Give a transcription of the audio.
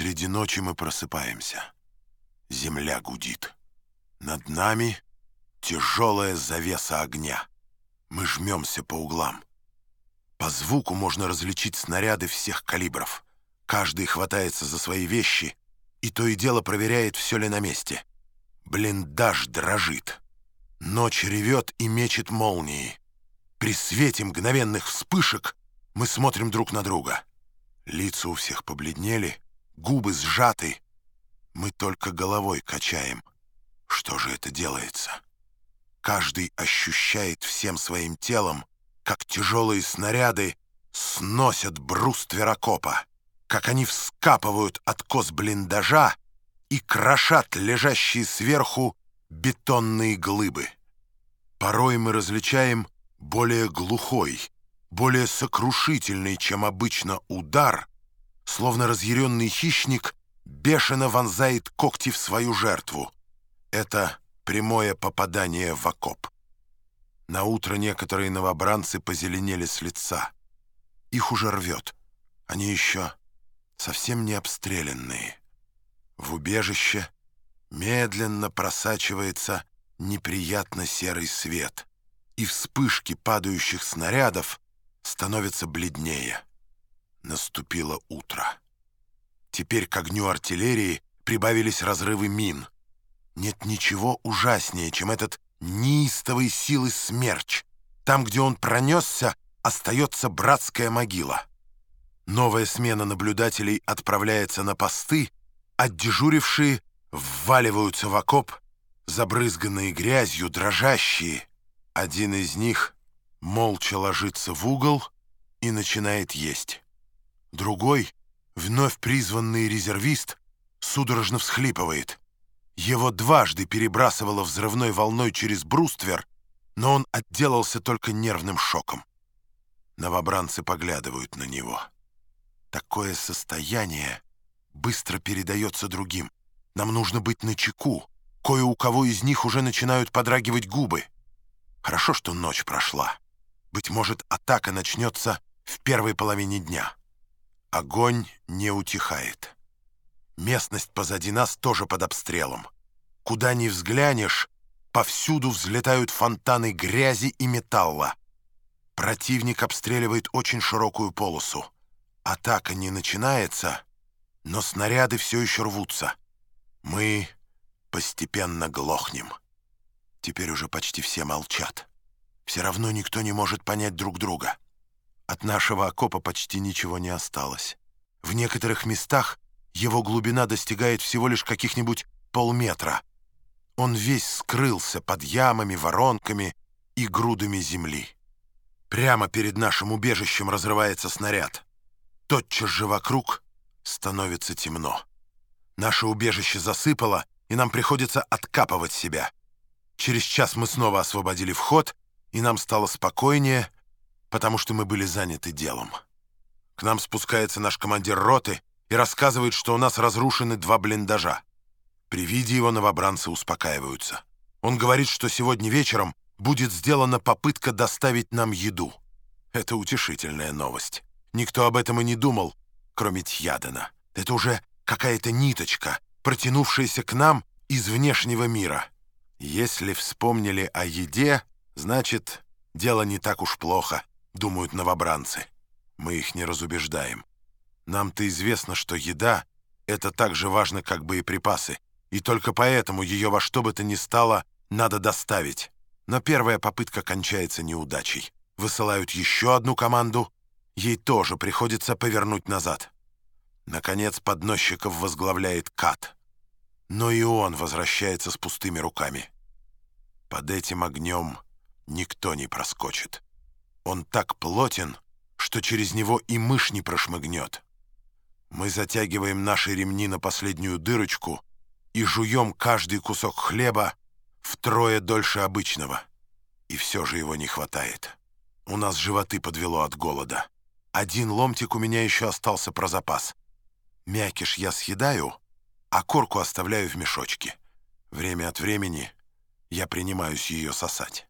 Среди ночи мы просыпаемся. Земля гудит. Над нами тяжелая завеса огня. Мы жмемся по углам. По звуку можно различить снаряды всех калибров. Каждый хватается за свои вещи и то и дело проверяет, все ли на месте. Блиндаж дрожит. Ночь ревет и мечет молнии. При свете мгновенных вспышек мы смотрим друг на друга. Лица у всех побледнели, губы сжаты. Мы только головой качаем. Что же это делается? Каждый ощущает всем своим телом, как тяжелые снаряды сносят бруствер окопа, как они вскапывают откос блиндажа и крошат лежащие сверху бетонные глыбы. Порой мы различаем более глухой, более сокрушительный, чем обычно, удар, словно разъяренный хищник бешено вонзает когти в свою жертву. Это прямое попадание в окоп. На утро некоторые новобранцы позеленели с лица. Их уже рвет. Они еще совсем не обстрелянные. В убежище медленно просачивается неприятно серый свет, и вспышки падающих снарядов становятся бледнее. Наступило утро. Теперь к огню артиллерии прибавились разрывы мин. Нет ничего ужаснее, чем этот неистовой силы смерч. Там, где он пронесся, остается братская могила. Новая смена наблюдателей отправляется на посты, а дежурившие вваливаются в окоп, забрызганные грязью, дрожащие. Один из них молча ложится в угол и начинает есть. Другой, вновь призванный резервист, судорожно всхлипывает. Его дважды перебрасывало взрывной волной через бруствер, но он отделался только нервным шоком. Новобранцы поглядывают на него. Такое состояние быстро передается другим. Нам нужно быть начеку. Кое у кого из них уже начинают подрагивать губы. Хорошо, что ночь прошла. Быть может, атака начнется в первой половине дня. Огонь не утихает. Местность позади нас тоже под обстрелом. Куда ни взглянешь, повсюду взлетают фонтаны грязи и металла. Противник обстреливает очень широкую полосу. Атака не начинается, но снаряды все еще рвутся. Мы постепенно глохнем. Теперь уже почти все молчат. Все равно никто не может понять друг друга. От нашего окопа почти ничего не осталось. В некоторых местах его глубина достигает всего лишь каких-нибудь полметра. Он весь скрылся под ямами, воронками и грудами земли. Прямо перед нашим убежищем разрывается снаряд. Тотчас же вокруг становится темно. Наше убежище засыпало, и нам приходится откапывать себя. Через час мы снова освободили вход, и нам стало спокойнее — потому что мы были заняты делом. К нам спускается наш командир роты и рассказывает, что у нас разрушены два блиндажа. При виде его новобранцы успокаиваются. Он говорит, что сегодня вечером будет сделана попытка доставить нам еду. Это утешительная новость. Никто об этом и не думал, кроме Тьядена. Это уже какая-то ниточка, протянувшаяся к нам из внешнего мира. Если вспомнили о еде, значит, дело не так уж плохо думают новобранцы. Мы их не разубеждаем. Нам-то известно, что еда — это так же важно, как боеприпасы, и только поэтому ее во что бы то ни стало надо доставить. Но первая попытка кончается неудачей. Высылают еще одну команду, ей тоже приходится повернуть назад. Наконец подносчиков возглавляет Кат. Но и он возвращается с пустыми руками. Под этим огнем никто не проскочит. Он так плотен, что через него и мышь не прошмыгнет. Мы затягиваем наши ремни на последнюю дырочку и жуем каждый кусок хлеба втрое дольше обычного. И все же его не хватает. У нас животы подвело от голода. Один ломтик у меня еще остался про запас. Мякиш я съедаю, а корку оставляю в мешочке. Время от времени я принимаюсь ее сосать.